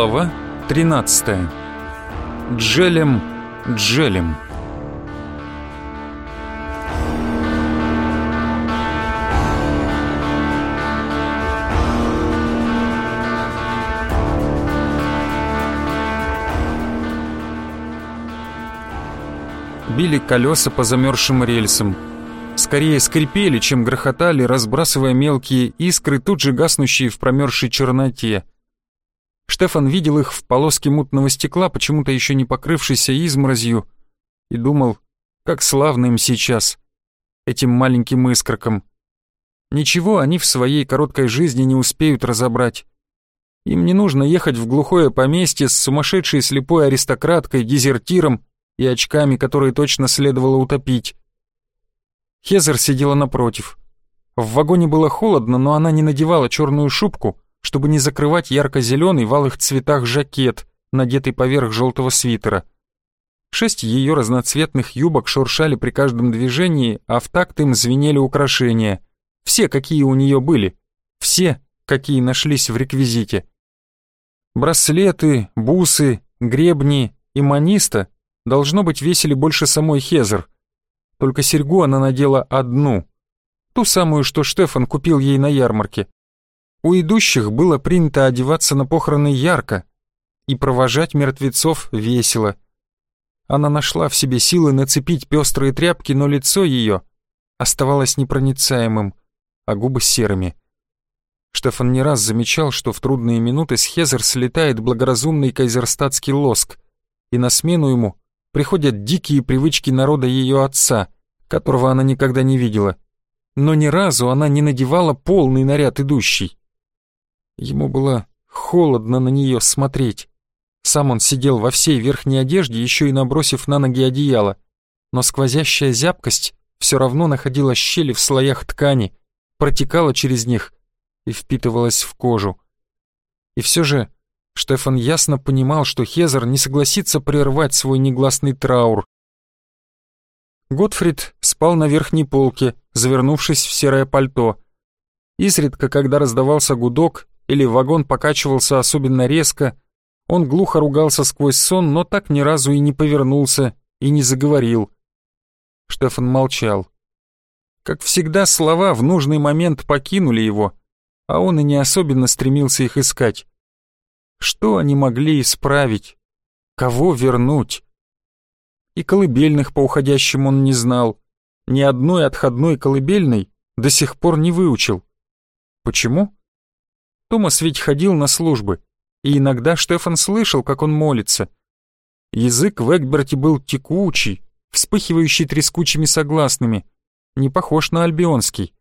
Глава 13. Джелем, Джелем. Били колеса по замерзшим рельсам. Скорее скрипели, чем грохотали, разбрасывая мелкие искры, тут же гаснущие в промерзшей черноте. Штефан видел их в полоске мутного стекла, почему-то еще не покрывшейся изморозью, и думал, как славно им сейчас, этим маленьким искоркам. Ничего они в своей короткой жизни не успеют разобрать. Им не нужно ехать в глухое поместье с сумасшедшей слепой аристократкой, дезертиром и очками, которые точно следовало утопить. Хезер сидела напротив. В вагоне было холодно, но она не надевала черную шубку, чтобы не закрывать ярко-зеленый в алых цветах жакет, надетый поверх желтого свитера. Шесть ее разноцветных юбок шуршали при каждом движении, а в такт им звенели украшения. Все, какие у нее были. Все, какие нашлись в реквизите. Браслеты, бусы, гребни и маниста должно быть весили больше самой Хезер. Только серьгу она надела одну. Ту самую, что Штефан купил ей на ярмарке. У идущих было принято одеваться на похороны ярко и провожать мертвецов весело. Она нашла в себе силы нацепить пестрые тряпки, но лицо ее оставалось непроницаемым, а губы серыми. Штефан не раз замечал, что в трудные минуты с Хезер слетает благоразумный кайзерстатский лоск, и на смену ему приходят дикие привычки народа ее отца, которого она никогда не видела. Но ни разу она не надевала полный наряд идущий. Ему было холодно на нее смотреть. Сам он сидел во всей верхней одежде, еще и набросив на ноги одеяло. Но сквозящая зябкость все равно находила щели в слоях ткани, протекала через них и впитывалась в кожу. И все же Штефан ясно понимал, что Хезер не согласится прервать свой негласный траур. Готфрид спал на верхней полке, завернувшись в серое пальто. Изредка, когда раздавался гудок, или вагон покачивался особенно резко, он глухо ругался сквозь сон, но так ни разу и не повернулся и не заговорил. Штефан молчал. Как всегда, слова в нужный момент покинули его, а он и не особенно стремился их искать. Что они могли исправить? Кого вернуть? И колыбельных по уходящим он не знал. Ни одной отходной колыбельной до сих пор не выучил. Почему? Томас ведь ходил на службы, и иногда Штефан слышал, как он молится. Язык в Эгберте был текучий, вспыхивающий трескучими согласными, не похож на альбионский.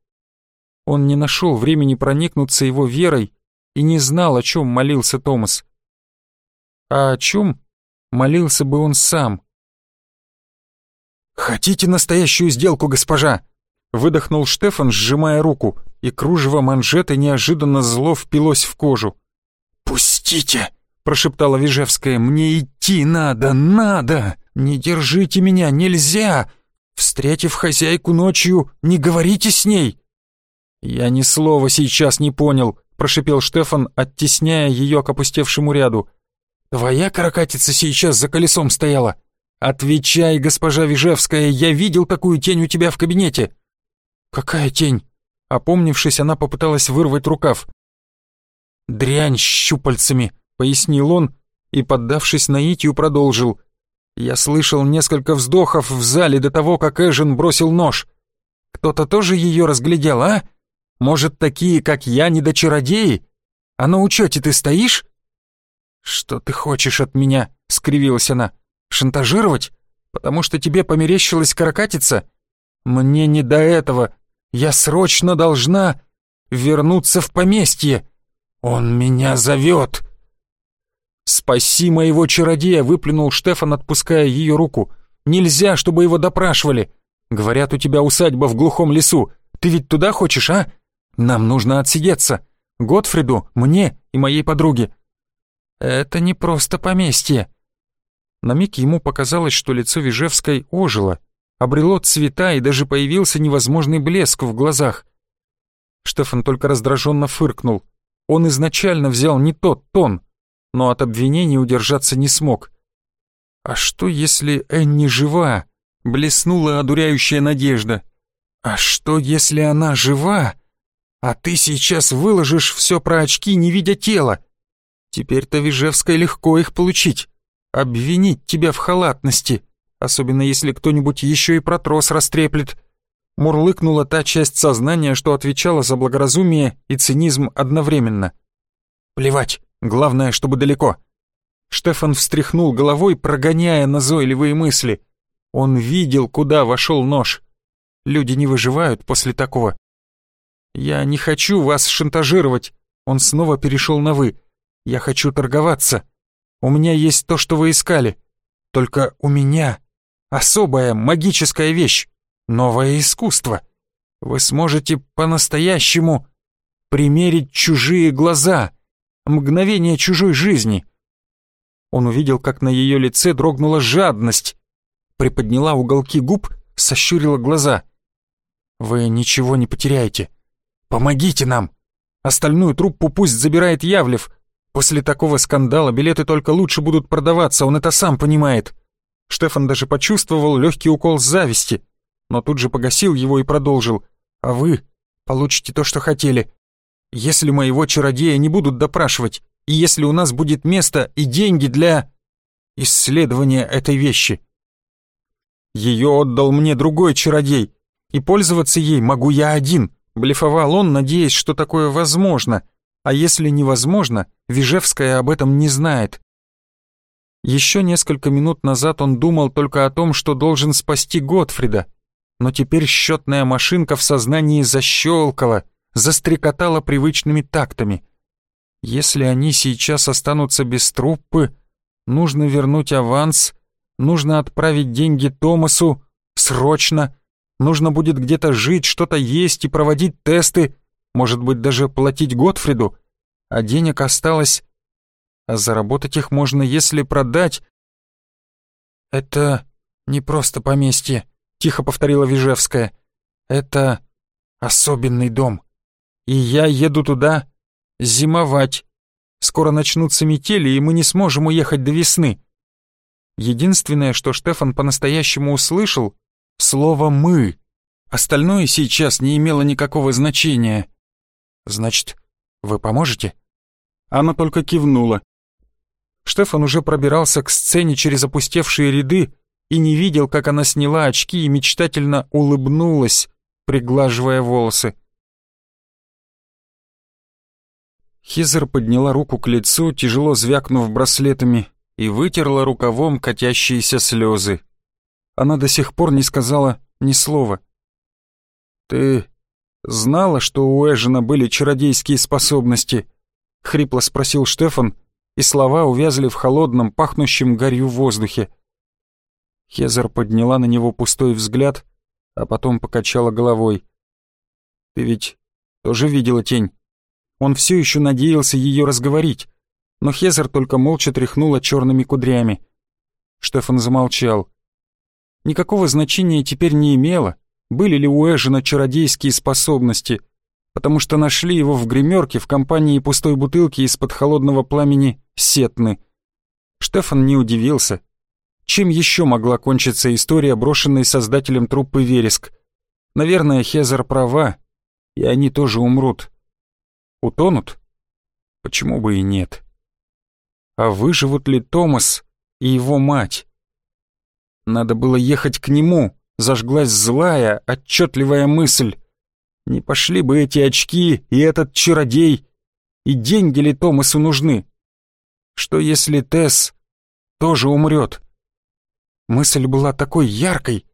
Он не нашел времени проникнуться его верой и не знал, о чем молился Томас. А о чем молился бы он сам? «Хотите настоящую сделку, госпожа?» Выдохнул Штефан, сжимая руку, и кружево манжеты неожиданно зло впилось в кожу. «Пустите!» — прошептала Вижевская. «Мне идти надо, надо! Не держите меня, нельзя! Встретив хозяйку ночью, не говорите с ней!» «Я ни слова сейчас не понял», — прошипел Штефан, оттесняя ее к опустевшему ряду. «Твоя каракатица сейчас за колесом стояла. Отвечай, госпожа Вижевская, я видел такую тень у тебя в кабинете». «Какая тень?» Опомнившись, она попыталась вырвать рукав. «Дрянь щупальцами», — пояснил он и, поддавшись наитию, продолжил. «Я слышал несколько вздохов в зале до того, как Эжен бросил нож. Кто-то тоже ее разглядел, а? Может, такие, как я, не до чародеи? А на учете ты стоишь?» «Что ты хочешь от меня?» — скривилась она. «Шантажировать? Потому что тебе померещилась каракатица? Мне не до этого. Я срочно должна вернуться в поместье. Он меня зовет. «Спаси моего чародея!» — выплюнул Штефан, отпуская ее руку. «Нельзя, чтобы его допрашивали. Говорят, у тебя усадьба в глухом лесу. Ты ведь туда хочешь, а? Нам нужно отсидеться. Готфриду, мне и моей подруге». «Это не просто поместье». На миг ему показалось, что лицо Вижевской ожило обрело цвета и даже появился невозможный блеск в глазах. Штефан только раздраженно фыркнул. Он изначально взял не тот тон. но от обвинений удержаться не смог. А что, если Энни жива? Блеснула одуряющая надежда. А что, если она жива? А ты сейчас выложишь все про очки, не видя тела. Теперь-то Вижевской легко их получить. Обвинить тебя в халатности, особенно если кто-нибудь еще и про трос растреплет. Мурлыкнула та часть сознания, что отвечала за благоразумие и цинизм одновременно. Плевать, главное, чтобы далеко. Штефан встряхнул головой, прогоняя назойливые мысли. Он видел, куда вошел нож. Люди не выживают после такого. «Я не хочу вас шантажировать», — он снова перешел на «вы». «Я хочу торговаться. У меня есть то, что вы искали. Только у меня особая магическая вещь, новое искусство. Вы сможете по-настоящему примерить чужие глаза, мгновение чужой жизни». Он увидел, как на ее лице дрогнула жадность, приподняла уголки губ, сощурила глаза. «Вы ничего не потеряете. Помогите нам! Остальную труппу пусть забирает Явлев. После такого скандала билеты только лучше будут продаваться, он это сам понимает». Штефан даже почувствовал легкий укол зависти, но тут же погасил его и продолжил. «А вы получите то, что хотели. Если моего чародея не будут допрашивать, и если у нас будет место и деньги для исследования этой вещи. Ее отдал мне другой чародей, и пользоваться ей могу я один. Блефовал он, надеясь, что такое возможно, а если невозможно, Вижевская об этом не знает. Еще несколько минут назад он думал только о том, что должен спасти Готфрида, но теперь счетная машинка в сознании защелкала, застрекотала привычными тактами. Если они сейчас останутся без труппы, нужно вернуть аванс, нужно отправить деньги Томасу, срочно, нужно будет где-то жить, что-то есть и проводить тесты, может быть, даже платить Готфриду, а денег осталось, а заработать их можно, если продать. «Это не просто поместье», — тихо повторила Вижевская. «Это особенный дом, и я еду туда зимовать. Скоро начнутся метели, и мы не сможем уехать до весны. Единственное, что Штефан по-настоящему услышал — слово «мы». Остальное сейчас не имело никакого значения. «Значит, вы поможете?» Она только кивнула. Штефан уже пробирался к сцене через опустевшие ряды и не видел, как она сняла очки и мечтательно улыбнулась, приглаживая волосы. Хизер подняла руку к лицу, тяжело звякнув браслетами, и вытерла рукавом катящиеся слезы. Она до сих пор не сказала ни слова. «Ты знала, что у Эжена были чародейские способности?» — хрипло спросил Штефан, и слова увязли в холодном, пахнущем горью воздухе. Хезер подняла на него пустой взгляд, а потом покачала головой. «Ты ведь тоже видела тень?» Он все еще надеялся ее разговорить, но Хезер только молча тряхнула черными кудрями. Штефан замолчал. Никакого значения теперь не имело, были ли у Эжена чародейские способности, потому что нашли его в гримерке в компании пустой бутылки из-под холодного пламени Сетны. Штефан не удивился. Чем еще могла кончиться история, брошенной создателем труппы Вереск? Наверное, Хезер права, и они тоже умрут. Утонут? Почему бы и нет? А выживут ли Томас и его мать? Надо было ехать к нему, зажглась злая, отчетливая мысль. Не пошли бы эти очки и этот чародей, и деньги ли Томасу нужны? Что если Тесс тоже умрет? Мысль была такой яркой,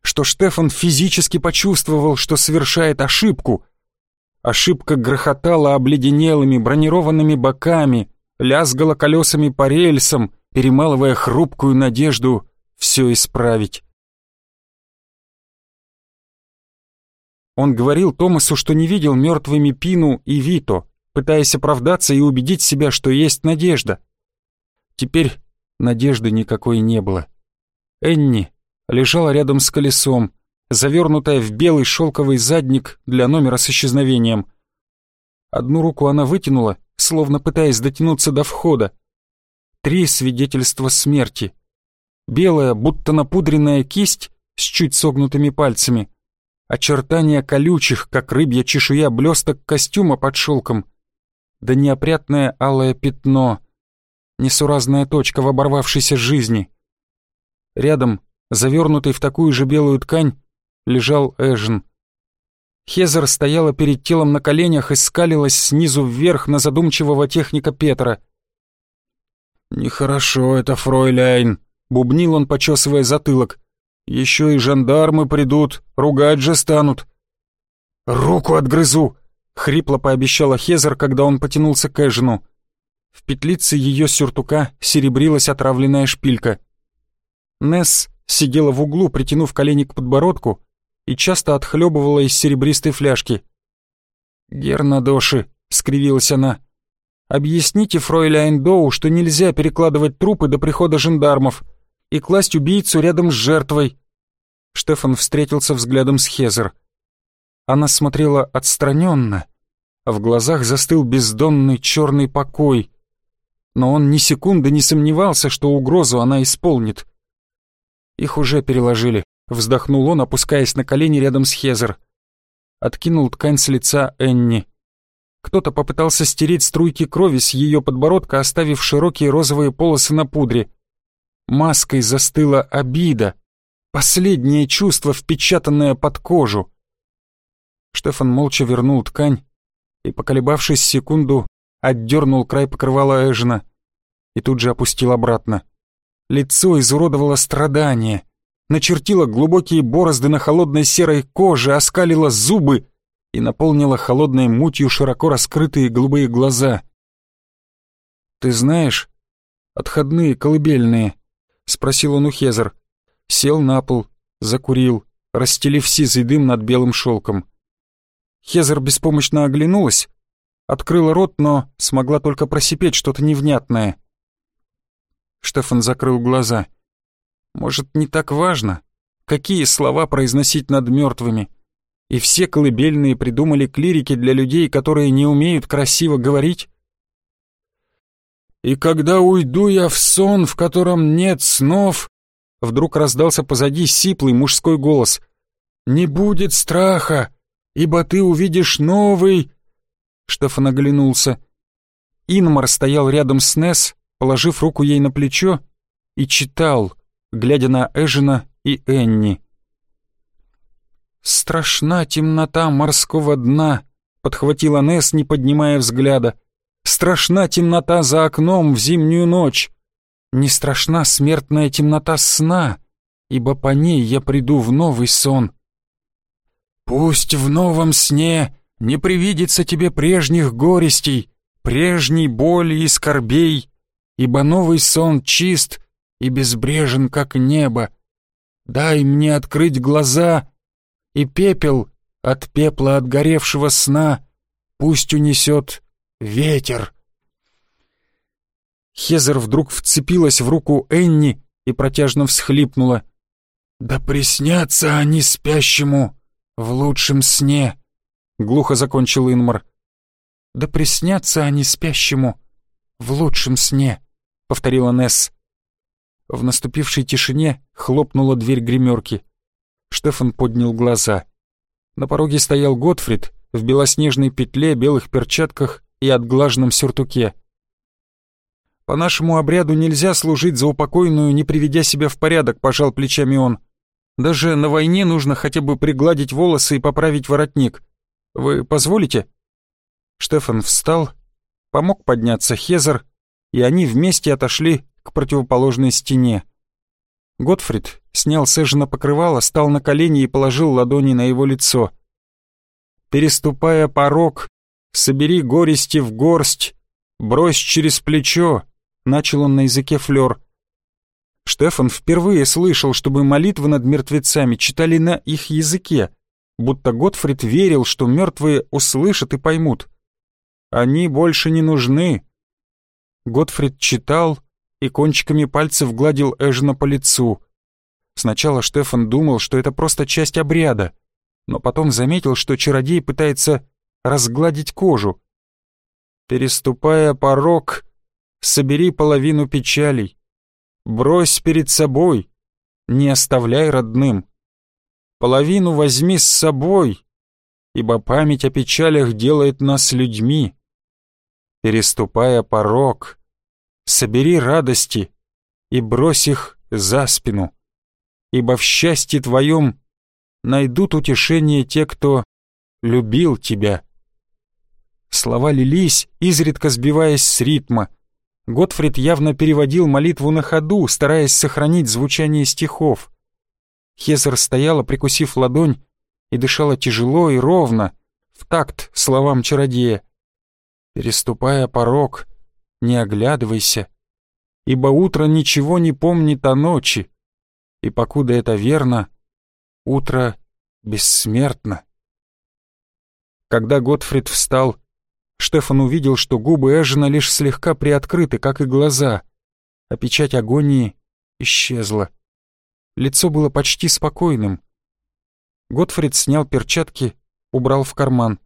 что Штефан физически почувствовал, что совершает ошибку, Ошибка грохотала обледенелыми бронированными боками, лязгала колесами по рельсам, перемалывая хрупкую надежду все исправить. Он говорил Томасу, что не видел мертвыми Пину и Вито, пытаясь оправдаться и убедить себя, что есть надежда. Теперь надежды никакой не было. Энни лежала рядом с колесом, завернутая в белый шелковый задник для номера с исчезновением. Одну руку она вытянула, словно пытаясь дотянуться до входа, Три свидетельства смерти. Белая, будто напудренная кисть с чуть согнутыми пальцами. Очертания колючих, как рыбья чешуя блесток костюма под шелком. Да неопрятное алое пятно. Несуразная точка в оборвавшейся жизни. Рядом, завернутый в такую же белую ткань, лежал Эжен. Хезер стояла перед телом на коленях и скалилась снизу вверх на задумчивого техника Петра. «Нехорошо это, фройляйн», — бубнил он, почесывая затылок. «Еще и жандармы придут, ругать же станут». «Руку отгрызу», — хрипло пообещала Хезер, когда он потянулся к Эжену. В петлице ее сюртука серебрилась отравленная шпилька. Несс сидела в углу, притянув колени к подбородку, и часто отхлебывала из серебристой фляжки. «Гернадоши», — скривилась она, — «объясните фройляйн Доу, что нельзя перекладывать трупы до прихода жандармов и класть убийцу рядом с жертвой». Штефан встретился взглядом с Хезер. Она смотрела отстраненно, а в глазах застыл бездонный черный покой. Но он ни секунды не сомневался, что угрозу она исполнит. Их уже переложили. Вздохнул он, опускаясь на колени рядом с Хезер. Откинул ткань с лица Энни. Кто-то попытался стереть струйки крови с ее подбородка, оставив широкие розовые полосы на пудре. Маской застыла обида. Последнее чувство, впечатанное под кожу. Штефан молча вернул ткань и, поколебавшись секунду, отдернул край покрывала Эжена и тут же опустил обратно. Лицо изуродовало страдание начертила глубокие борозды на холодной серой коже, оскалила зубы и наполнила холодной мутью широко раскрытые голубые глаза. «Ты знаешь, отходные колыбельные?» — спросил он у Хезер. Сел на пол, закурил, расстелив сизый дым над белым шелком. Хезер беспомощно оглянулась, открыла рот, но смогла только просипеть что-то невнятное. Штефан закрыл глаза — может, не так важно, какие слова произносить над мертвыми. И все колыбельные придумали клирики для людей, которые не умеют красиво говорить? «И когда уйду я в сон, в котором нет снов», вдруг раздался позади сиплый мужской голос. «Не будет страха, ибо ты увидишь новый...» Штефан оглянулся. Инмар стоял рядом с Несс, положив руку ей на плечо, и читал — глядя на Эжена и Энни. «Страшна темнота морского дна», — подхватила Несс, не поднимая взгляда. «Страшна темнота за окном в зимнюю ночь. Не страшна смертная темнота сна, ибо по ней я приду в новый сон». «Пусть в новом сне не привидится тебе прежних горестей, прежней боли и скорбей, ибо новый сон чист и безбрежен, как небо. Дай мне открыть глаза, и пепел от пепла отгоревшего сна пусть унесет ветер. Хезер вдруг вцепилась в руку Энни и протяжно всхлипнула. «Да приснятся они спящему в лучшем сне!» — глухо закончил Инмар. «Да приснятся они спящему в лучшем сне!» — повторила Несс. В наступившей тишине хлопнула дверь гримерки. Штефан поднял глаза. На пороге стоял Готфрид в белоснежной петле, белых перчатках и отглаженном сюртуке. «По нашему обряду нельзя служить за упокойную, не приведя себя в порядок», — пожал плечами он. «Даже на войне нужно хотя бы пригладить волосы и поправить воротник. Вы позволите?» Штефан встал, помог подняться Хезер, и они вместе отошли к противоположной стене. Готфрид снял с Эжена покрывало, стал на колени и положил ладони на его лицо. «Переступая порог, собери горести в горсть, брось через плечо», — начал он на языке флёр. Штефан впервые слышал, чтобы молитвы над мертвецами читали на их языке, будто Готфрид верил, что мертвые услышат и поймут. «Они больше не нужны». Готфрид читал, и кончиками пальцев гладил Эжена по лицу. Сначала Штефан думал, что это просто часть обряда, но потом заметил, что чародей пытается разгладить кожу. Переступая порог, собери половину печалей. Брось перед собой, не оставляй родным. Половину возьми с собой, ибо память о печалях делает нас людьми. Переступая порог, собери радости и брось их за спину, ибо в счастье твоем найдут утешение те, кто любил тебя. Слова лились, изредка сбиваясь с ритма. Готфрид явно переводил молитву на ходу, стараясь сохранить звучание стихов. Хезер стояла, прикусив ладонь, и дышала тяжело и ровно, в такт словам чародея. «Переступая порог, не оглядывайся, ибо утро ничего не помнит о ночи, и покуда это верно, утро бессмертно». Когда Готфрид встал, Штефан увидел, что губы Эжена лишь слегка приоткрыты, как и глаза, а печать агонии исчезла. Лицо было почти спокойным. Готфрид снял перчатки, убрал в карман.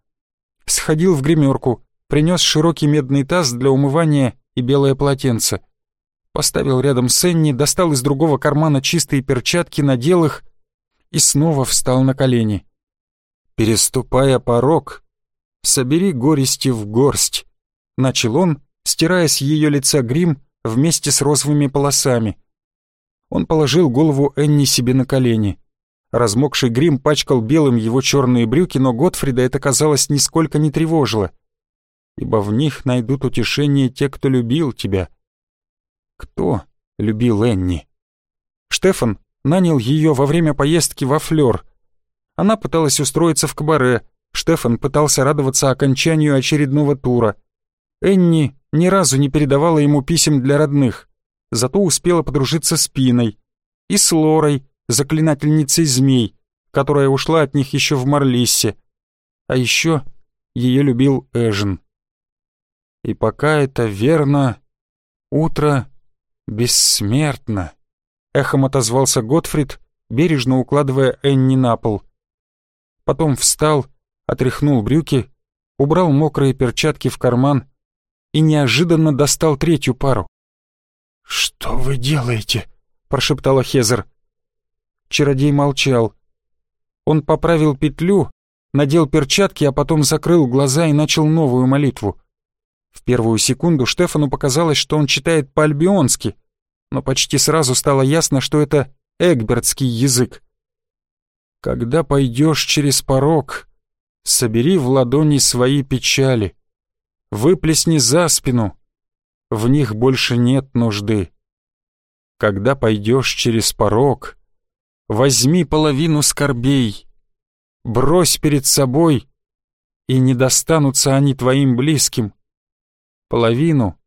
Сходил в гримерку, принес широкий медный таз для умывания и белое полотенце. Поставил рядом с Энни, достал из другого кармана чистые перчатки, надел их и снова встал на колени. Переступая порог, собери горести в горсть», — начал он, стирая с ее лица грим вместе с розовыми полосами. Он положил голову Энни себе на колени. Размокший грим пачкал белым его черные брюки, но Готфрида это, казалось, нисколько не тревожило. «Ибо в них найдут утешение те, кто любил тебя». Кто любил Энни? Штефан нанял ее во время поездки во Флёр. Она пыталась устроиться в кабаре, Штефан пытался радоваться окончанию очередного тура. Энни ни разу не передавала ему писем для родных, зато успела подружиться с Пиной и с Лорой, заклинательницей змей, которая ушла от них еще в Марлиссе. А еще ее любил Эжен. И пока это верно, утро бессмертно. Эхом отозвался Готфрид, бережно укладывая Энни на пол. Потом встал отряхнул брюки, убрал мокрые перчатки в карман и неожиданно достал третью пару. «Что вы делаете?» — прошептала Хезер. Чародей молчал. Он поправил петлю, надел перчатки, а потом закрыл глаза и начал новую молитву. В первую секунду Штефану показалось, что он читает по-альбионски, но почти сразу стало ясно, что это эгбертский язык. «Когда пойдешь через порог, Собери в ладони свои печали, выплесни за спину, в них больше нет нужды. Когда пойдешь через порог, возьми половину скорбей, брось перед собой, и не достанутся они твоим близким. Половину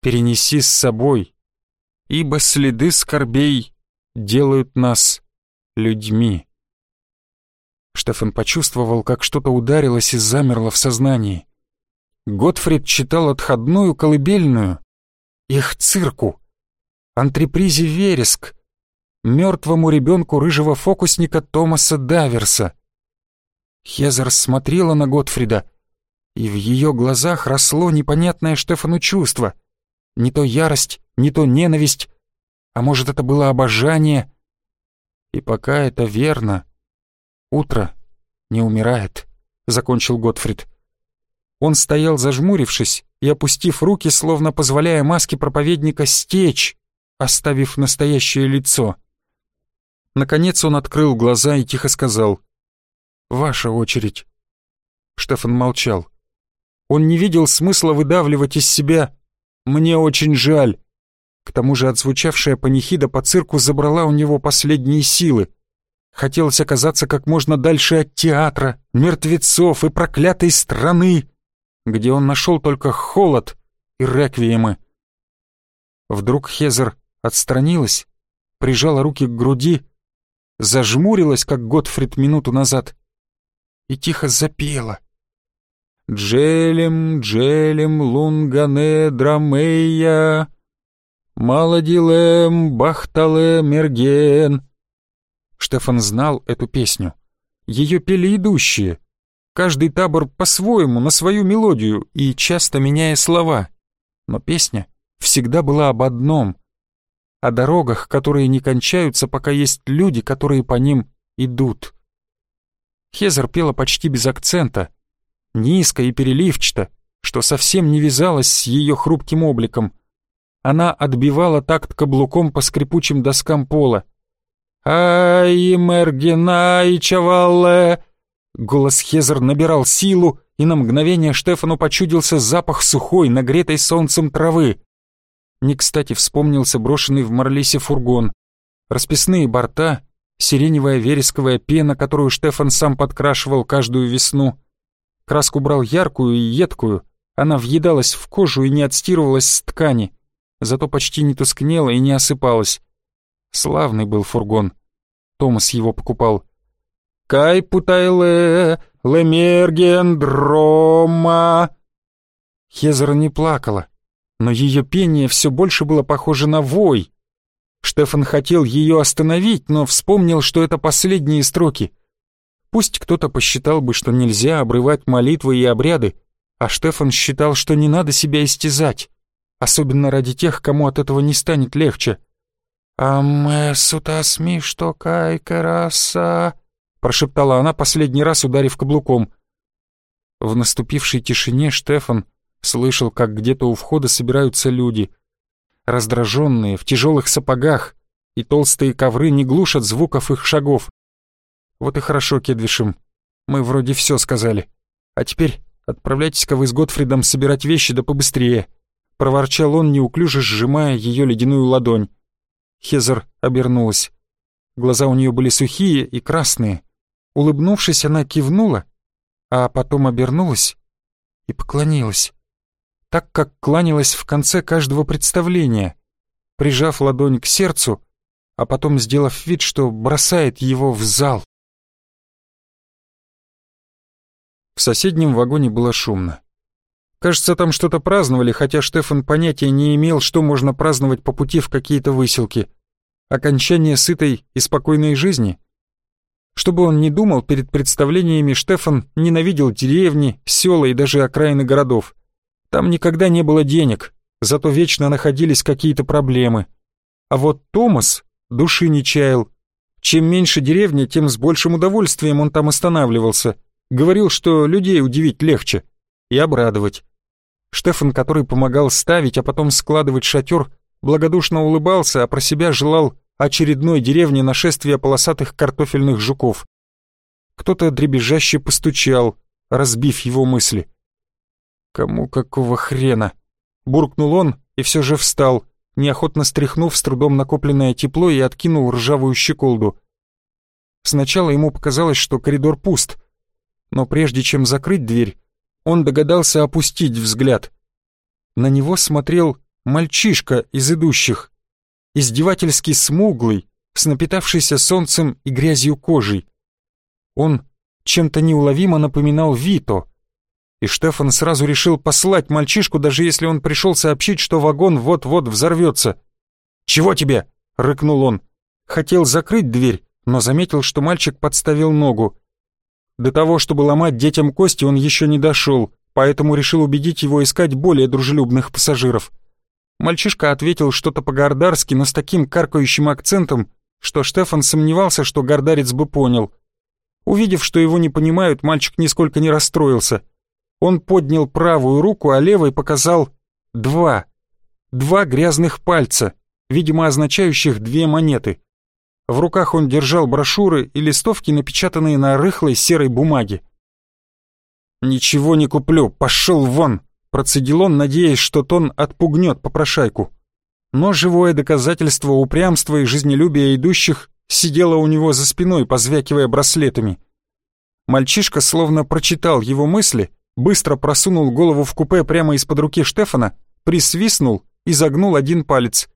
перенеси с собой, ибо следы скорбей делают нас людьми. Штефан почувствовал, как что-то ударилось и замерло в сознании. Готфрид читал отходную колыбельную. Их цирку. Антрепризе «Вереск». Мертвому ребенку рыжего фокусника Томаса Даверса. Хезер смотрела на Готфрида, и в ее глазах росло непонятное Штефану чувство. Не то ярость, не то ненависть, а может, это было обожание. И пока это верно, «Утро не умирает», — закончил Готфрид. Он стоял зажмурившись и опустив руки, словно позволяя маске проповедника стечь, оставив настоящее лицо. Наконец он открыл глаза и тихо сказал «Ваша очередь». Штефан молчал. Он не видел смысла выдавливать из себя «Мне очень жаль». К тому же отзвучавшая панихида по цирку забрала у него последние силы. Хотелось оказаться как можно дальше от театра, мертвецов и проклятой страны, где он нашел только холод и реквиемы. Вдруг Хезер отстранилась, прижала руки к груди, зажмурилась, как Готфрид минуту назад, и тихо запела. «Джелем, джелем, лунгане, драмея, маладилем, бахтале, мерген». Штефан знал эту песню. Ее пели идущие. Каждый табор по-своему, на свою мелодию и часто меняя слова. Но песня всегда была об одном — о дорогах, которые не кончаются, пока есть люди, которые по ним идут. Хезер пела почти без акцента, низко и переливчато, что совсем не вязалось с ее хрупким обликом. Она отбивала такт каблуком по скрипучим доскам пола. «Ай, Мергинай, чавалле!» Голос Хезер набирал силу, и на мгновение Штефану почудился запах сухой, нагретой солнцем травы. Не кстати вспомнился брошенный в Марлисе фургон. Расписные борта, сиреневая вересковая пена, которую Штефан сам подкрашивал каждую весну. Краску брал яркую и едкую, она въедалась в кожу и не отстирывалась с ткани, зато почти не тускнела и не осыпалась. Славный был фургон. Томас его покупал. «Кай путайле, лемерген дрома!» Хезера не плакала, но ее пение все больше было похоже на вой. Штефан хотел ее остановить, но вспомнил, что это последние строки. Пусть кто-то посчитал бы, что нельзя обрывать молитвы и обряды, а Штефан считал, что не надо себя истязать, особенно ради тех, кому от этого не станет легче. «Амэ сутасми что кайкараса», — прошептала она последний раз, ударив каблуком. В наступившей тишине Штефан слышал, как где-то у входа собираются люди. Раздраженные, в тяжелых сапогах, и толстые ковры не глушат звуков их шагов. Вот и хорошо, Кедвишем, мы вроде все сказали. А теперь отправляйтесь-ка вы с Готфридом собирать вещи да побыстрее», — проворчал он, неуклюже сжимая ее ледяную ладонь. Хезер обернулась. Глаза у нее были сухие и красные. Улыбнувшись, она кивнула, а потом обернулась и поклонилась. Так, как кланялась в конце каждого представления, прижав ладонь к сердцу, а потом сделав вид, что бросает его в зал. В соседнем вагоне было шумно. Кажется, там что-то праздновали, хотя Штефан понятия не имел, что можно праздновать по пути в какие-то выселки. Окончание сытой и спокойной жизни. Чтобы он не думал, перед представлениями Штефан ненавидел деревни, села и даже окраины городов. Там никогда не было денег, зато вечно находились какие-то проблемы. А вот Томас души не чаял. Чем меньше деревня, тем с большим удовольствием он там останавливался. Говорил, что людей удивить легче и обрадовать. Штефан, который помогал ставить, а потом складывать шатер, благодушно улыбался, а про себя желал очередной деревни нашествия полосатых картофельных жуков. Кто-то дребезжаще постучал, разбив его мысли. «Кому какого хрена?» Буркнул он и все же встал, неохотно стряхнув с трудом накопленное тепло и откинул ржавую щеколду. Сначала ему показалось, что коридор пуст, но прежде чем закрыть дверь, он догадался опустить взгляд. На него смотрел мальчишка из идущих, издевательски смуглый, с напитавшейся солнцем и грязью кожей. Он чем-то неуловимо напоминал Вито, и Штефан сразу решил послать мальчишку, даже если он пришел сообщить, что вагон вот-вот взорвется. «Чего тебе?» — рыкнул он. Хотел закрыть дверь, но заметил, что мальчик подставил ногу. До того, чтобы ломать детям кости, он еще не дошел, поэтому решил убедить его искать более дружелюбных пассажиров. Мальчишка ответил что-то по-гордарски, но с таким каркающим акцентом, что Штефан сомневался, что гордарец бы понял. Увидев, что его не понимают, мальчик нисколько не расстроился. Он поднял правую руку, а левой показал два. Два грязных пальца, видимо, означающих две монеты. В руках он держал брошюры и листовки, напечатанные на рыхлой серой бумаге. «Ничего не куплю, пошел вон!» Процедил он, надеясь, что тон отпугнет попрошайку. Но живое доказательство упрямства и жизнелюбия идущих сидело у него за спиной, позвякивая браслетами. Мальчишка словно прочитал его мысли, быстро просунул голову в купе прямо из-под руки Штефана, присвистнул и загнул один палец.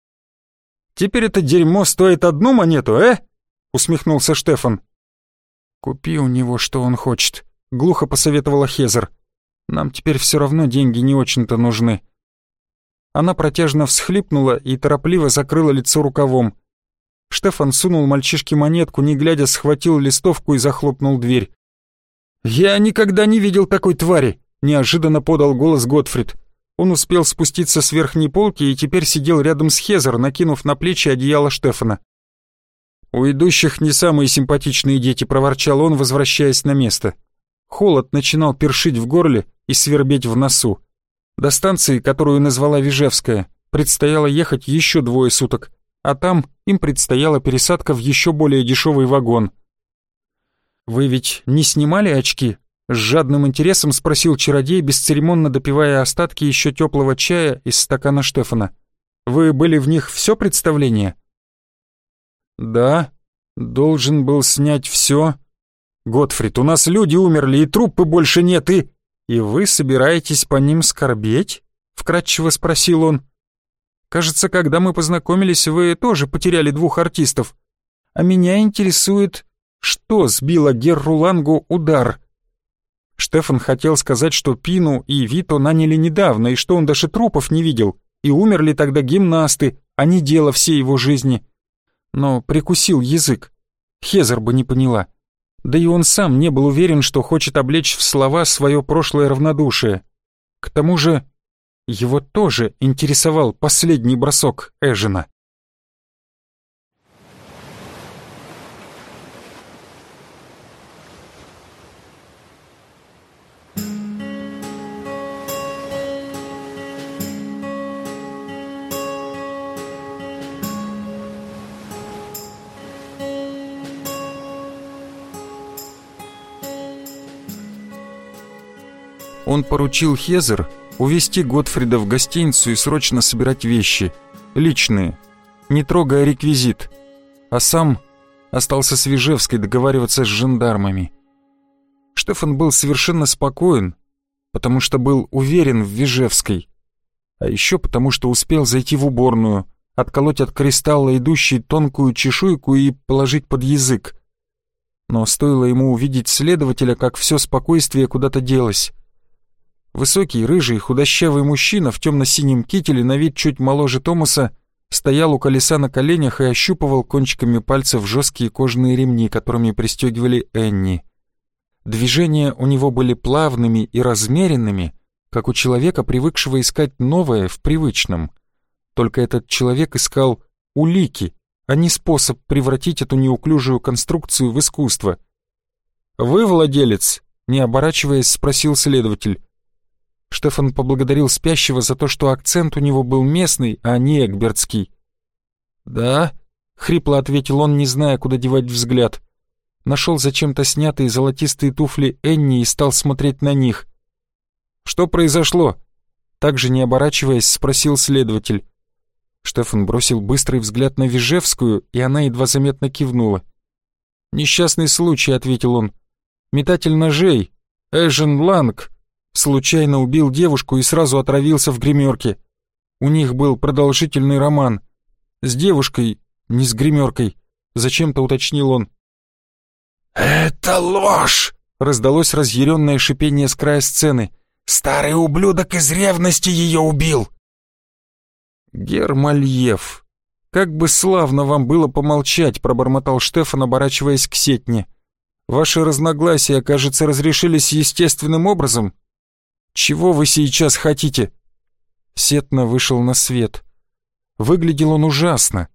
Теперь это дерьмо стоит одну монету, э?» — усмехнулся Штефан. «Купи у него, что он хочет», — глухо посоветовала Хезер. «Нам теперь все равно деньги не очень-то нужны». Она протяжно всхлипнула и торопливо закрыла лицо рукавом. Штефан сунул мальчишке монетку, не глядя, схватил листовку и захлопнул дверь. «Я никогда не видел такой твари!» — неожиданно подал голос Готфрид. Он успел спуститься с верхней полки и теперь сидел рядом с Хезер, накинув на плечи одеяло Штефана. «У идущих не самые симпатичные дети», — проворчал он, возвращаясь на место. Холод начинал першить в горле и свербеть в носу. До станции, которую назвала Вижевская, предстояло ехать еще двое суток, а там им предстояла пересадка в еще более дешевый вагон. «Вы ведь не снимали очки?» С жадным интересом спросил чародей, бесцеремонно допивая остатки еще теплого чая из стакана Штефана. «Вы были в них все представление?» «Да, должен был снять все. Готфрид, у нас люди умерли, и трупы больше нет, и...» «И вы собираетесь по ним скорбеть?» — вкратчиво спросил он. «Кажется, когда мы познакомились, вы тоже потеряли двух артистов. А меня интересует, что сбило Герру Лангу удар?» Штефан хотел сказать, что Пину и Вито наняли недавно, и что он даже трупов не видел, и умерли тогда гимнасты, а не дело всей его жизни. Но прикусил язык. Хезер бы не поняла. Да и он сам не был уверен, что хочет облечь в слова свое прошлое равнодушие. К тому же его тоже интересовал последний бросок Эжена. Он поручил Хезер увести Готфрида в гостиницу и срочно собирать вещи, личные, не трогая реквизит, а сам остался с Вижевской договариваться с жандармами. Штефан был совершенно спокоен, потому что был уверен в Вижевской, а еще потому что успел зайти в уборную, отколоть от кристалла идущей тонкую чешуйку и положить под язык. Но стоило ему увидеть следователя, как все спокойствие куда-то делось. Высокий, рыжий, худощавый мужчина в темно-синем кителе, на вид чуть моложе Томаса, стоял у колеса на коленях и ощупывал кончиками пальцев жесткие кожаные ремни, которыми пристегивали Энни. Движения у него были плавными и размеренными, как у человека, привыкшего искать новое в привычном. Только этот человек искал улики, а не способ превратить эту неуклюжую конструкцию в искусство. «Вы владелец?» — не оборачиваясь, спросил следователь. Штефан поблагодарил спящего за то, что акцент у него был местный, а не экбертский. «Да?» — хрипло ответил он, не зная, куда девать взгляд. Нашел зачем-то снятые золотистые туфли Энни и стал смотреть на них. «Что произошло?» Также не оборачиваясь, спросил следователь. Штефан бросил быстрый взгляд на Вижевскую, и она едва заметно кивнула. «Несчастный случай», — ответил он. «Метатель ножей, Эжен Ланг, Случайно убил девушку и сразу отравился в гримерке. У них был продолжительный роман. С девушкой, не с гримеркой. Зачем-то уточнил он. «Это ложь!» — раздалось разъяренное шипение с края сцены. «Старый ублюдок из ревности ее убил!» «Гермальев, как бы славно вам было помолчать!» — пробормотал Штефан, оборачиваясь к Сетне. «Ваши разногласия, кажется, разрешились естественным образом?» Чего вы сейчас хотите?» Сетно вышел на свет. Выглядел он ужасно.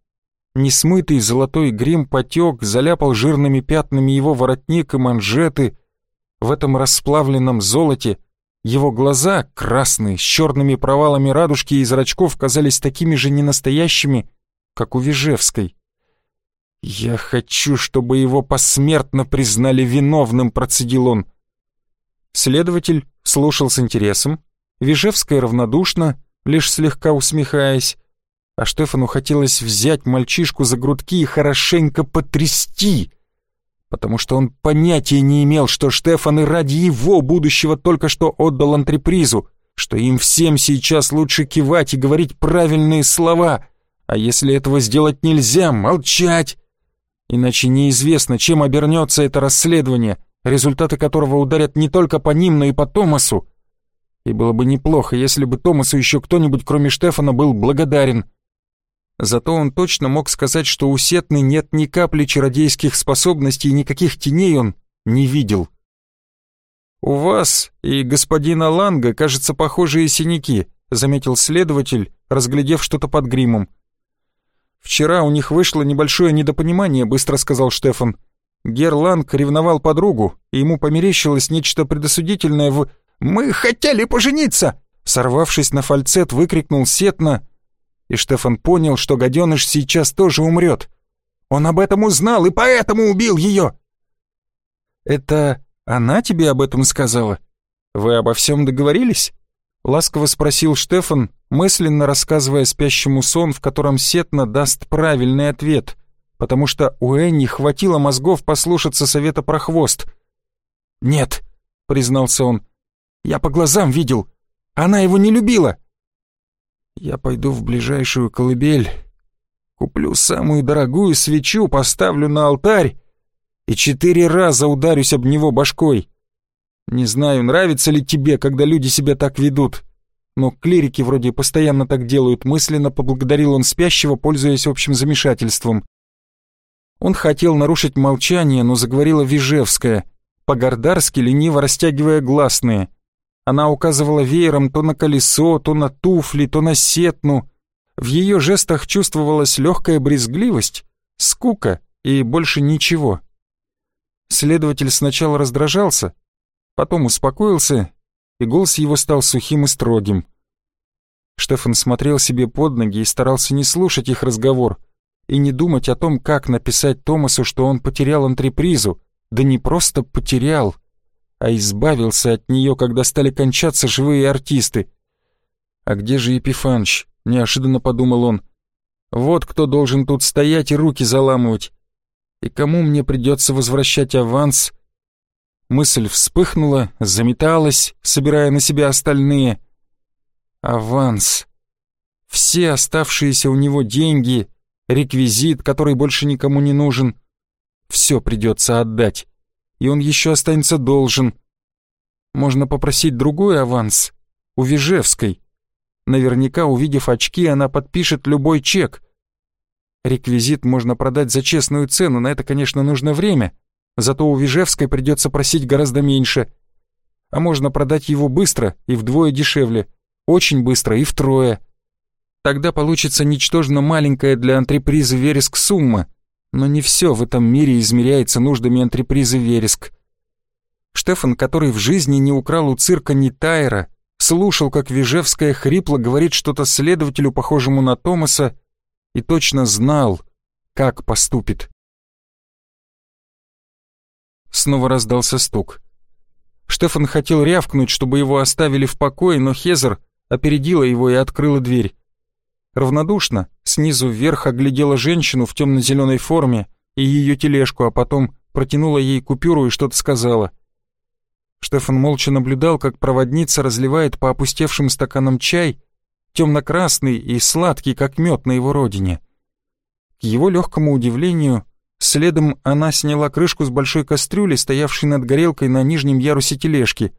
Несмытый золотой грим потек, заляпал жирными пятнами его воротник и манжеты. В этом расплавленном золоте его глаза, красные, с черными провалами радужки и зрачков, казались такими же ненастоящими, как у Вижевской. «Я хочу, чтобы его посмертно признали виновным», — процедил он. Следователь слушал с интересом, Вижевская равнодушно, лишь слегка усмехаясь, а Штефану хотелось взять мальчишку за грудки и хорошенько потрясти, потому что он понятия не имел, что Штефан и ради его будущего только что отдал антрепризу, что им всем сейчас лучше кивать и говорить правильные слова, а если этого сделать нельзя, молчать. Иначе неизвестно, чем обернется это расследование — результаты которого ударят не только по ним, но и по Томасу. И было бы неплохо, если бы Томасу еще кто-нибудь, кроме Штефана, был благодарен. Зато он точно мог сказать, что у Сетны нет ни капли чародейских способностей и никаких теней он не видел. «У вас и господина Ланга, кажется, похожие синяки», — заметил следователь, разглядев что-то под гримом. «Вчера у них вышло небольшое недопонимание», — быстро сказал Штефан. Герланг ревновал подругу, и ему померещилось нечто предосудительное в «Мы хотели пожениться!» Сорвавшись на фальцет, выкрикнул Сетна, и Штефан понял, что гаденыш сейчас тоже умрет. Он об этом узнал и поэтому убил ее. «Это она тебе об этом сказала? Вы обо всем договорились?» Ласково спросил Штефан, мысленно рассказывая спящему сон, в котором Сетна даст правильный ответ, потому что у Энни хватило мозгов послушаться совета про хвост. «Нет», — признался он, — «я по глазам видел. Она его не любила». «Я пойду в ближайшую колыбель, куплю самую дорогую свечу, поставлю на алтарь и четыре раза ударюсь об него башкой. Не знаю, нравится ли тебе, когда люди себя так ведут, но клирики вроде постоянно так делают, мысленно поблагодарил он спящего, пользуясь общим замешательством. Он хотел нарушить молчание, но заговорила Вижевская, по-гордарски лениво растягивая гласные. Она указывала веером то на колесо, то на туфли, то на сетну. В ее жестах чувствовалась легкая брезгливость, скука и больше ничего. Следователь сначала раздражался, потом успокоился, и голос его стал сухим и строгим. Штефан смотрел себе под ноги и старался не слушать их разговор и не думать о том, как написать Томасу, что он потерял антрепризу, да не просто потерял, а избавился от нее, когда стали кончаться живые артисты. «А где же Епифанч?» — неожиданно подумал он. «Вот кто должен тут стоять и руки заламывать. И кому мне придется возвращать аванс? Мысль вспыхнула, заметалась, собирая на себя остальные. Аванс. Все оставшиеся у него деньги, реквизит, который больше никому не нужен. Все придется отдать. И он еще останется должен. Можно попросить другой аванс. У Вижевской. Наверняка, увидев очки, она подпишет любой чек — Реквизит можно продать за честную цену, на это, конечно, нужно время. Зато у Вижевской придется просить гораздо меньше. А можно продать его быстро и вдвое дешевле. Очень быстро и втрое. Тогда получится ничтожно маленькая для антрепризы Вереск сумма. Но не все в этом мире измеряется нуждами антрепризы Вереск. Штефан, который в жизни не украл у цирка ни Тайра, слушал, как Вижевская хрипло говорит что-то следователю, похожему на Томаса, и точно знал, как поступит. Снова раздался стук. Штефан хотел рявкнуть, чтобы его оставили в покое, но Хезер опередила его и открыла дверь. Равнодушно, снизу вверх оглядела женщину в темно-зеленой форме и ее тележку, а потом протянула ей купюру и что-то сказала. Штефан молча наблюдал, как проводница разливает по опустевшим стаканам чай, темно-красный и сладкий, как мед на его родине. К его легкому удивлению, следом она сняла крышку с большой кастрюли, стоявшей над горелкой на нижнем ярусе тележки.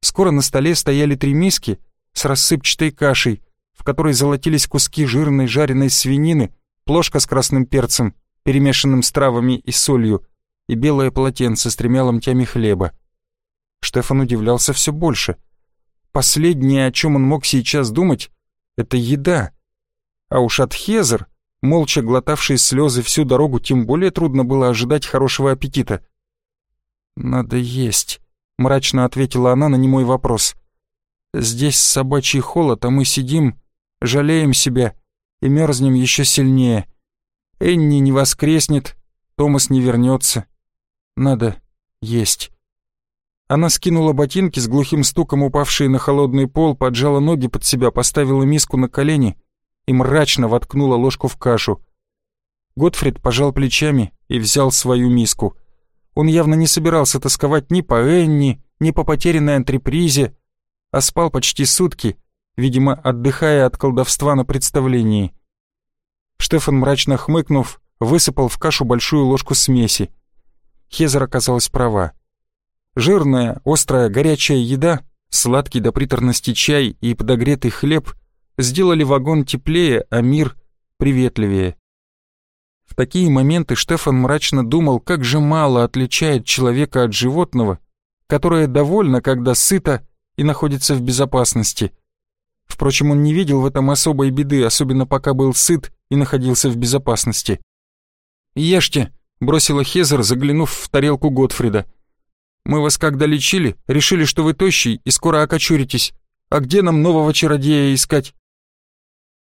Скоро на столе стояли три миски с рассыпчатой кашей, в которой золотились куски жирной жареной свинины, плошка с красным перцем, перемешанным с травами и солью, и белое полотенце с тремя ломтями хлеба. Штефан удивлялся все больше. Последнее, о чем он мог сейчас думать, это еда. А уж от Хезер, молча глотавшей слезы всю дорогу, тем более трудно было ожидать хорошего аппетита. «Надо есть», — мрачно ответила она на немой вопрос. «Здесь собачий холод, а мы сидим, жалеем себя и мерзнем еще сильнее. Энни не воскреснет, Томас не вернется. Надо есть». Она скинула ботинки с глухим стуком, упавшие на холодный пол, поджала ноги под себя, поставила миску на колени и мрачно воткнула ложку в кашу. Готфрид пожал плечами и взял свою миску. Он явно не собирался тосковать ни по Энни, ни по потерянной антрепризе, а спал почти сутки, видимо, отдыхая от колдовства на представлении. Штефан, мрачно хмыкнув, высыпал в кашу большую ложку смеси. Хезер оказалась права. Жирная, острая, горячая еда, сладкий до приторности чай и подогретый хлеб сделали вагон теплее, а мир приветливее. В такие моменты Штефан мрачно думал, как же мало отличает человека от животного, которое довольно, когда сыто и находится в безопасности. Впрочем, он не видел в этом особой беды, особенно пока был сыт и находился в безопасности. «Ешьте», — бросила Хезер, заглянув в тарелку Готфрида. «Мы вас когда лечили, решили, что вы тощий и скоро окочуритесь. А где нам нового чародея искать?»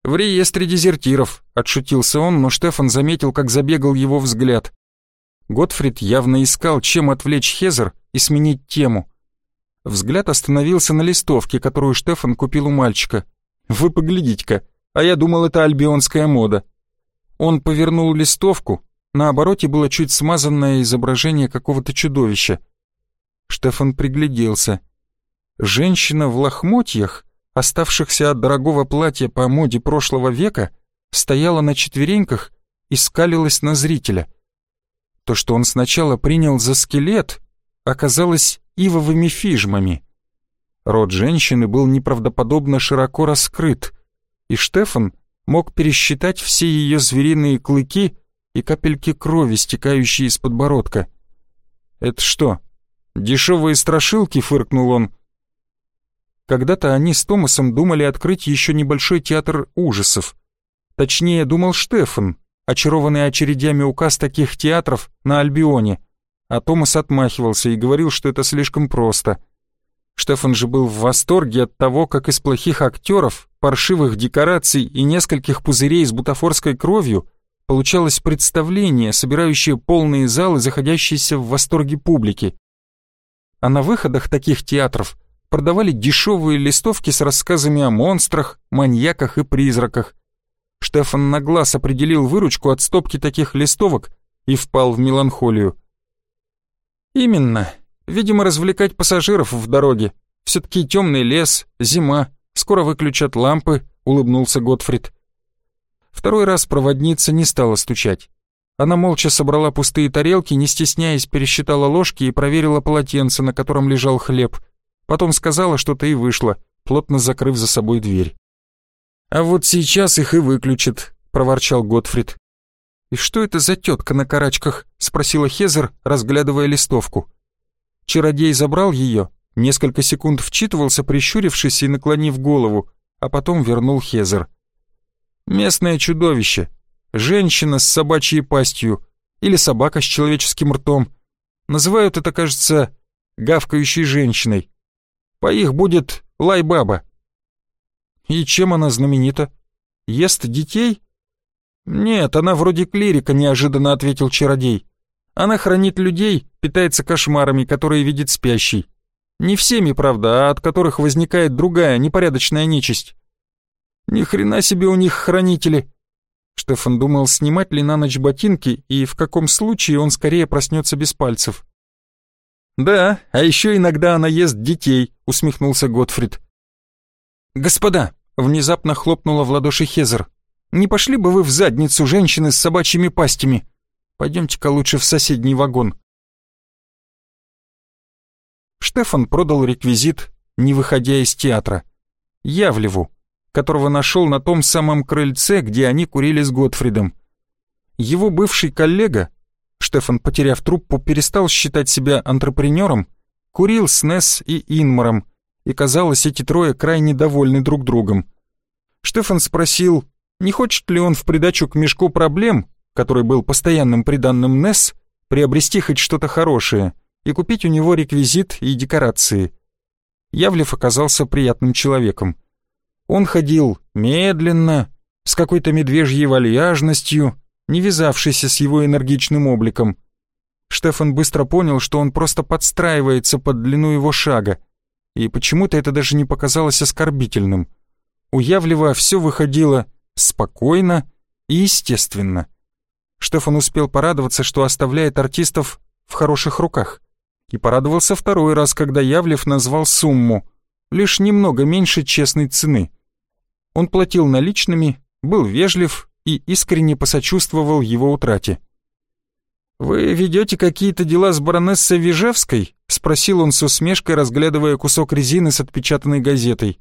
«В реестре дезертиров», — отшутился он, но Штефан заметил, как забегал его взгляд. Готфрид явно искал, чем отвлечь Хезер и сменить тему. Взгляд остановился на листовке, которую Штефан купил у мальчика. «Вы поглядите-ка, а я думал, это альбионская мода». Он повернул листовку, на обороте было чуть смазанное изображение какого-то чудовища. Штефан пригляделся. Женщина в лохмотьях, оставшихся от дорогого платья по моде прошлого века, стояла на четвереньках и скалилась на зрителя. То, что он сначала принял за скелет, оказалось ивовыми фижмами. Рот женщины был неправдоподобно широко раскрыт, и Штефан мог пересчитать все ее звериные клыки и капельки крови, стекающие из подбородка. «Это что, дешевые страшилки?» — фыркнул он. Когда-то они с Томасом думали открыть еще небольшой театр ужасов. Точнее, думал Штефан, очарованный очередями указ таких театров на Альбионе, а Томас отмахивался и говорил, что это слишком просто. Штефан же был в восторге от того, как из плохих актеров, паршивых декораций и нескольких пузырей с бутафорской кровью получалось представление, собирающее полные залы, заходящиеся в восторге публики. А на выходах таких театров продавали дешевые листовки с рассказами о монстрах, маньяках и призраках. Штефан на глаз определил выручку от стопки таких листовок и впал в меланхолию. «Именно. Видимо, развлекать пассажиров в дороге. Все-таки темный лес, зима, скоро выключат лампы», — улыбнулся Готфрид. Второй раз проводница не стала стучать. Она молча собрала пустые тарелки, не стесняясь, пересчитала ложки и проверила полотенце, на котором лежал хлеб. Потом сказала что-то и вышла, плотно закрыв за собой дверь. «А вот сейчас их и выключат», — проворчал Готфрид. «И что это за тетка на карачках?» — спросила Хезер, разглядывая листовку. Чародей забрал ее, несколько секунд вчитывался, прищурившись и наклонив голову, а потом вернул Хезер. Местное чудовище. Женщина с собачьей пастью. Или собака с человеческим ртом. Называют это, кажется, гавкающей женщиной. По их будет Лайбаба. И чем она знаменита? Ест детей? Нет, она вроде клирика, неожиданно ответил чародей. Она хранит людей, питается кошмарами, которые видит спящий. Не всеми, правда, а от которых возникает другая, непорядочная нечисть. Ни хрена себе у них хранители. Штефан думал, снимать ли на ночь ботинки и в каком случае он скорее проснется без пальцев. «Да, а еще иногда она ест детей», — усмехнулся Готфрид. «Господа!» — внезапно хлопнула в ладоши Хезер. «Не пошли бы вы в задницу женщины с собачьими пастями? Пойдемте-ка лучше в соседний вагон». Штефан продал реквизит, не выходя из театра. Явлеву, которого нашел на том самом крыльце, где они курили с Готфридом. Его бывший коллега, Штефан, потеряв труппу, перестал считать себя антрепренером, курил с Несс и Инмаром, и казалось, эти трое крайне довольны друг другом. Штефан спросил, не хочет ли он в придачу к мешку проблем, который был постоянным приданным Несс, приобрести хоть что-то хорошее и купить у него реквизит и декорации. Явлев оказался приятным человеком. Он ходил медленно, с какой-то медвежьей вальяжностью, не вязавшейся с его энергичным обликом. Штефан быстро понял, что он просто подстраивается под длину его шага, и почему-то это даже не показалось оскорбительным. У Явлева все выходило спокойно и естественно. Штефан успел порадоваться, что оставляет артистов в хороших руках. И порадовался второй раз, когда Явлев назвал сумму, лишь немного меньше честной цены. Он платил наличными, был вежлив и искренне посочувствовал его утрате. «Вы ведете какие-то дела с баронессой Вижевской?» — спросил он с усмешкой, разглядывая кусок резины с отпечатанной газетой.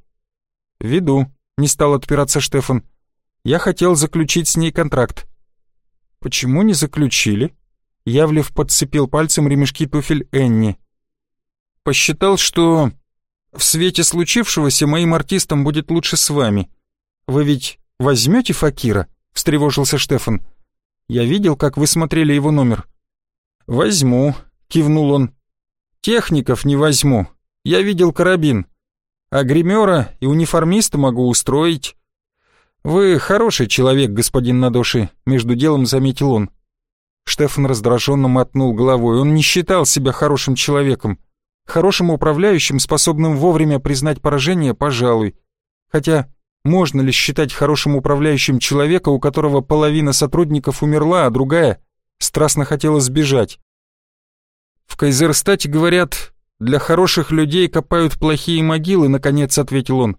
«Веду», — не стал отпираться Штефан. «Я хотел заключить с ней контракт». «Почему не заключили?» Явлев подцепил пальцем ремешки туфель Энни. «Посчитал, что в свете случившегося моим артистам будет лучше с вами. Вы ведь возьмете Факира?» — встревожился Штефан. «Я видел, как вы смотрели его номер». «Возьму», — кивнул он. «Техников не возьму. Я видел карабин. А гримера и униформиста могу устроить». «Вы хороший человек, господин Надоши», — между делом заметил он. Штефан раздраженно мотнул головой. Он не считал себя хорошим человеком. Хорошим управляющим, способным вовремя признать поражение, пожалуй. Хотя, можно ли считать хорошим управляющим человека, у которого половина сотрудников умерла, а другая страстно хотела сбежать? В Кайзерстате говорят, для хороших людей копают плохие могилы, наконец ответил он.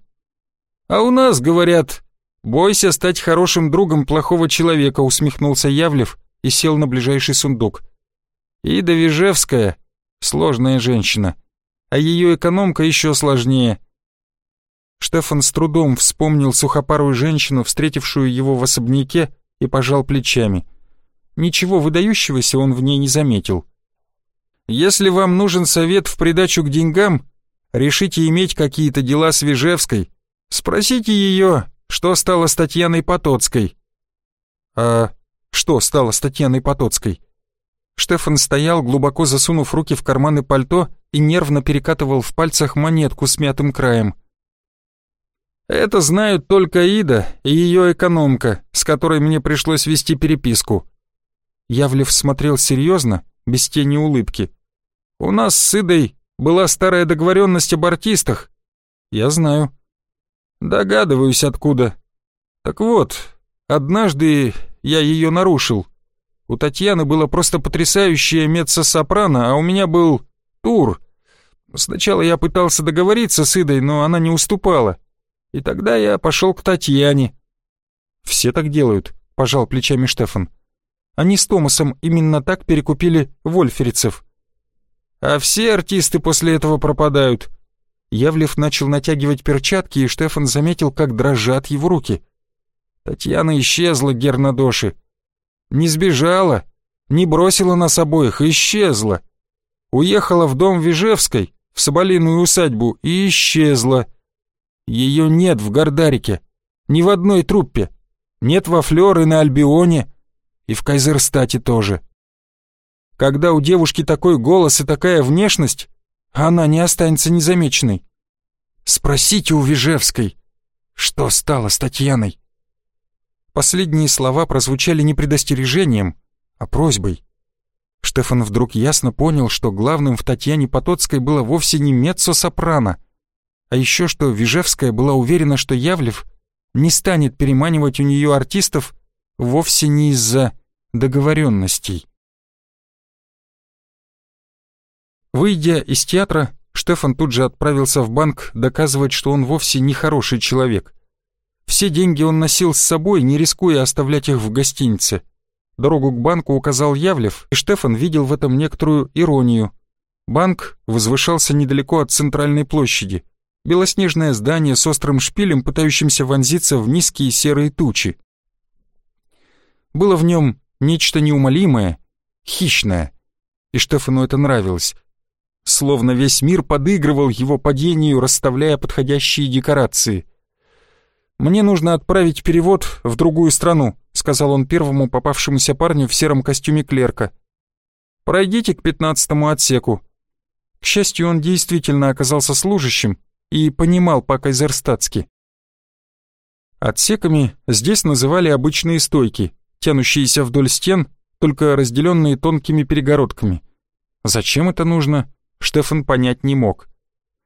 А у нас говорят, бойся стать хорошим другом плохого человека, усмехнулся Явлев и сел на ближайший сундук. Ида Вижевская — сложная женщина, а ее экономка еще сложнее. Штефан с трудом вспомнил сухопарую женщину, встретившую его в особняке, и пожал плечами. Ничего выдающегося он в ней не заметил. «Если вам нужен совет в придачу к деньгам, решите иметь какие-то дела с Вижевской, спросите ее, что стало с Татьяной Потоцкой». «А что стало с Татьяной Потоцкой. Штефан стоял, глубоко засунув руки в карманы пальто и нервно перекатывал в пальцах монетку с мятым краем. «Это знают только Ида и ее экономка, с которой мне пришлось вести переписку». Явлев смотрел серьезно, без тени улыбки. «У нас с Идой была старая договоренность об артистах». «Я знаю». «Догадываюсь, откуда». «Так вот, однажды я ее нарушил. У Татьяны было просто потрясающее меццо-сопрано, а у меня был тур. Сначала я пытался договориться с Идой, но она не уступала. И тогда я пошел к Татьяне. «Все так делают», — пожал плечами Штефан. «Они с Томасом именно так перекупили вольферицев». «А все артисты после этого пропадают». Явлев начал натягивать перчатки, и Штефан заметил, как дрожат его руки. Татьяна исчезла, Гернадоши. Не сбежала, не бросила нас обоих, исчезла. Уехала в дом Вижевской, в Соболиную усадьбу, и исчезла. Ее нет в Гордарике, ни в одной труппе. Нет во Флёр на Альбионе, и в Кайзерстате тоже. Когда у девушки такой голос и такая внешность, она не останется незамеченной. Спросите у Вижевской, что стало с Татьяной. Последние слова прозвучали не предостережением, а просьбой. Штефан вдруг ясно понял, что главным в Татьяне Потоцкой было вовсе не меццо-сопрано, а еще что Вижевская была уверена, что Явлев не станет переманивать у нее артистов вовсе не из-за договоренностей. Выйдя из театра, Штефан тут же отправился в банк доказывать, что он вовсе не хороший человек. Все деньги он носил с собой, не рискуя оставлять их в гостинице. Дорогу к банку указал Явлев, и Штефан видел в этом некоторую иронию. Банк возвышался недалеко от центральной площади. Белоснежное здание с острым шпилем, пытающимся вонзиться в низкие серые тучи. Было в нем нечто неумолимое, хищное. И Штефану это нравилось. Словно весь мир подыгрывал его падению, расставляя подходящие декорации — «Мне нужно отправить перевод в другую страну», сказал он первому попавшемуся парню в сером костюме клерка. «Пройдите к пятнадцатому отсеку». К счастью, он действительно оказался служащим и понимал по-кайзерстатски. Отсеками здесь называли обычные стойки, тянущиеся вдоль стен, только разделенные тонкими перегородками. Зачем это нужно, Штефан понять не мог.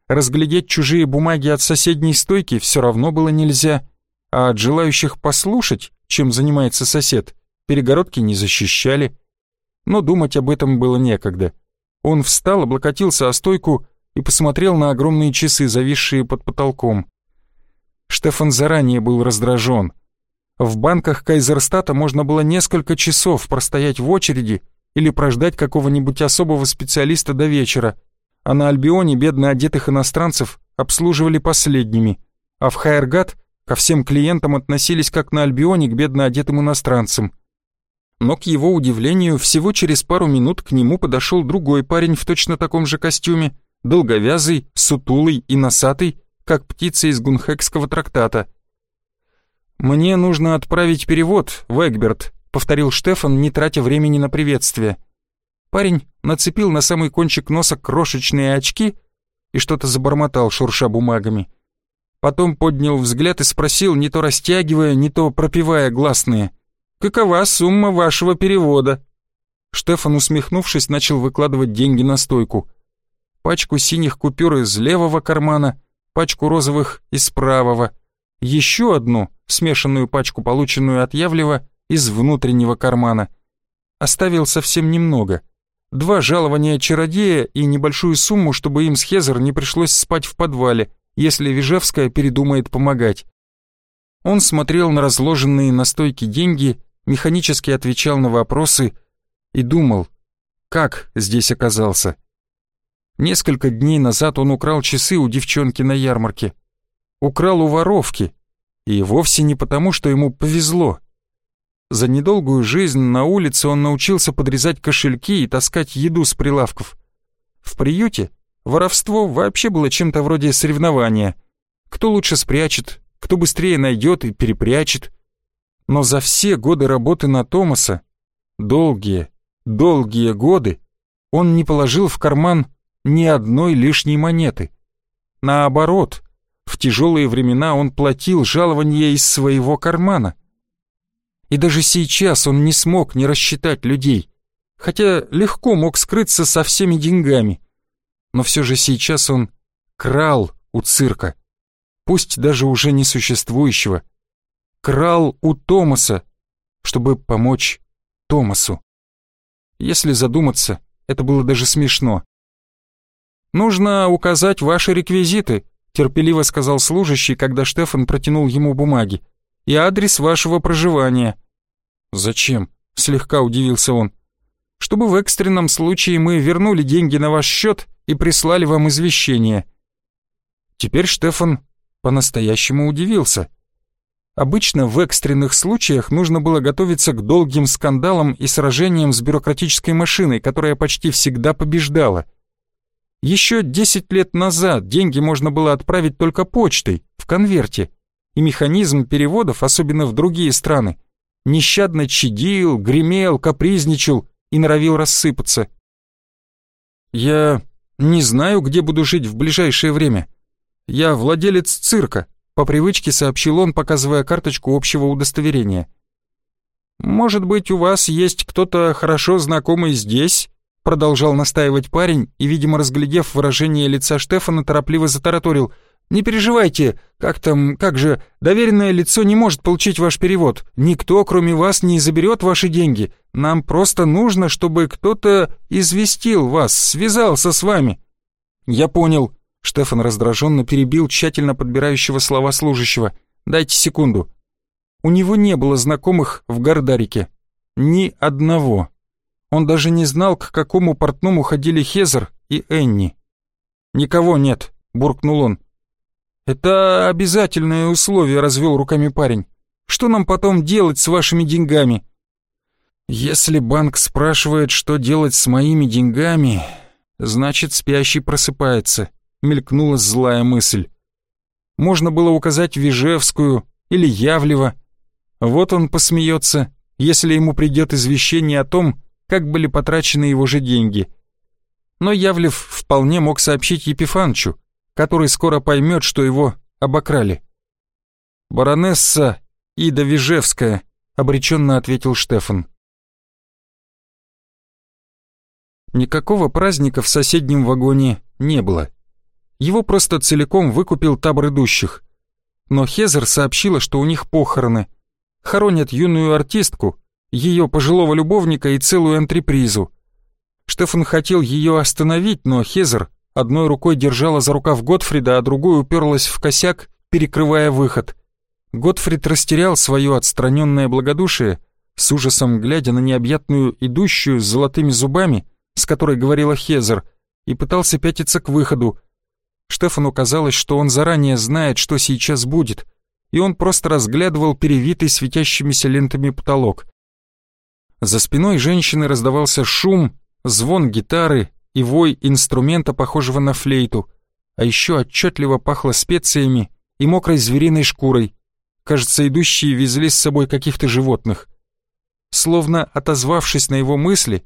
Разглядеть чужие бумаги от соседней стойки все равно было нельзя, а от желающих послушать, чем занимается сосед, перегородки не защищали. Но думать об этом было некогда. Он встал, облокотился о стойку и посмотрел на огромные часы, зависшие под потолком. Штефан заранее был раздражен. В банках Кайзерстата можно было несколько часов простоять в очереди или прождать какого-нибудь особого специалиста до вечера, а на Альбионе бедно одетых иностранцев обслуживали последними, а в Хайергат ко всем клиентам относились как на Альбионе к бедно одетым иностранцам. Но, к его удивлению, всего через пару минут к нему подошел другой парень в точно таком же костюме, долговязый, сутулый и носатый, как птица из гунхекского трактата. «Мне нужно отправить перевод, Вэгберт», — повторил Штефан, не тратя времени на приветствие. Парень нацепил на самый кончик носа крошечные очки и что-то забормотал, шурша бумагами. Потом поднял взгляд и спросил, не то растягивая, не то пропивая гласные. «Какова сумма вашего перевода?» Штефан, усмехнувшись, начал выкладывать деньги на стойку. Пачку синих купюр из левого кармана, пачку розовых из правого, еще одну смешанную пачку, полученную от Явлева, из внутреннего кармана. Оставил совсем немного. Два жалования чародея и небольшую сумму, чтобы им с Хезер не пришлось спать в подвале, если Вижевская передумает помогать. Он смотрел на разложенные на стойке деньги, механически отвечал на вопросы и думал, как здесь оказался. Несколько дней назад он украл часы у девчонки на ярмарке. Украл у воровки, и вовсе не потому, что ему повезло. За недолгую жизнь на улице он научился подрезать кошельки и таскать еду с прилавков. В приюте воровство вообще было чем-то вроде соревнования. Кто лучше спрячет, кто быстрее найдет и перепрячет. Но за все годы работы на Томаса, долгие, долгие годы, он не положил в карман ни одной лишней монеты. Наоборот, в тяжелые времена он платил жалование из своего кармана. И даже сейчас он не смог не рассчитать людей, хотя легко мог скрыться со всеми деньгами. Но все же сейчас он крал у цирка, пусть даже уже несуществующего. Крал у Томаса, чтобы помочь Томасу. Если задуматься, это было даже смешно. «Нужно указать ваши реквизиты», терпеливо сказал служащий, когда Штефан протянул ему бумаги. «И адрес вашего проживания». «Зачем?» — слегка удивился он. «Чтобы в экстренном случае мы вернули деньги на ваш счет и прислали вам извещение». Теперь Штефан по-настоящему удивился. Обычно в экстренных случаях нужно было готовиться к долгим скандалам и сражениям с бюрократической машиной, которая почти всегда побеждала — еще 10 лет назад деньги можно было отправить только почтой, в конверте, и механизм переводов, особенно в другие страны, нещадно чадил, гремел, капризничал и норовил рассыпаться. «Я не знаю, где буду жить в ближайшее время. Я владелец цирка», — по привычке сообщил он, показывая карточку общего удостоверения. «Может быть, у вас есть кто-то хорошо знакомый здесь?» Продолжал настаивать парень и, видимо, разглядев выражение лица Штефана, торопливо затараторил. «Не переживайте, как там, как же, доверенное лицо не может получить ваш перевод. Никто, кроме вас, не заберет ваши деньги. Нам просто нужно, чтобы кто-то известил вас, связался с вами». «Я понял», — Штефан раздраженно перебил тщательно подбирающего слова служащего. «Дайте секунду». У него не было знакомых в Гордарике. Ни одного. Он даже не знал, к какому портному ходили Хезер и Энни. «Никого нет», — буркнул он. «Это обязательное условие», — развел руками парень. «Что нам потом делать с вашими деньгами?» «Если банк спрашивает, что делать с моими деньгами, значит, спящий просыпается», — мелькнула злая мысль. Можно было указать Вижевскую или Явлева. Вот он посмеется, если ему придет извещение о том, как были потрачены его же деньги. Но Явлев вполне мог сообщить Епифанчу, который скоро поймет, что его обокрали. «Баронесса Ида Вижевская», — обреченно ответил Штефан. Никакого праздника в соседнем вагоне не было. Его просто целиком выкупил табор идущих. Но Хезер сообщила, что у них похороны. Хоронят юную артистку, ее пожилого любовника и целую антрепризу. Штефан хотел ее остановить, но Хезер одной рукой держала за рукав Готфрида, а другой уперлась в косяк, перекрывая выход. Готфрид растерял свое отстраненное благодушие, с ужасом глядя на необъятную идущую с золотыми зубами, с которой говорила Хезер, и пытался пятиться к выходу. Штефану казалось, что он заранее знает, что сейчас будет, и он просто разглядывал перевитый светящимися лентами потолок. За спиной женщины раздавался шум, звон гитары, и вой инструмента, похожего на флейту, а еще отчетливо пахло специями и мокрой звериной шкурой. Кажется, идущие везли с собой каких-то животных. Словно отозвавшись на его мысли,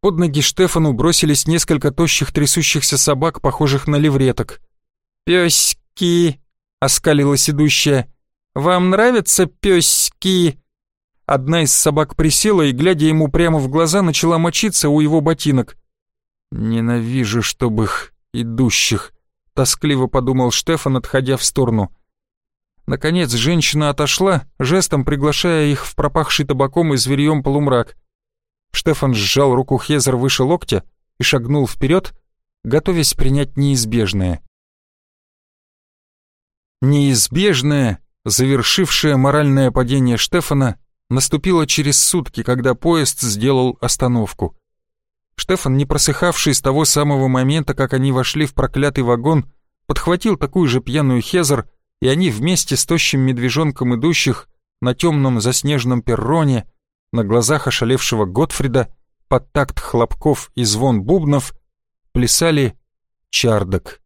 под ноги Штефану бросились несколько тощих трясущихся собак, похожих на левреток. «Пёськи!» — оскалилась идущая. «Вам нравятся пёськи?» Одна из собак присела и, глядя ему прямо в глаза, начала мочиться у его ботинок. «Ненавижу, чтоб их, идущих», — тоскливо подумал Штефан, отходя в сторону. Наконец женщина отошла, жестом приглашая их в пропахший табаком и зверьем полумрак. Штефан сжал руку Хезер выше локтя и шагнул вперед, готовясь принять неизбежное. Неизбежное, завершившее моральное падение Штефана, наступило через сутки, когда поезд сделал остановку. Штефан, не просыхавший с того самого момента, как они вошли в проклятый вагон, подхватил такую же пьяную Хезер, и они вместе с тощим медвежонком идущих на темном заснеженном перроне, на глазах ошалевшего Готфрида, под такт хлопков и звон бубнов, плясали чардок.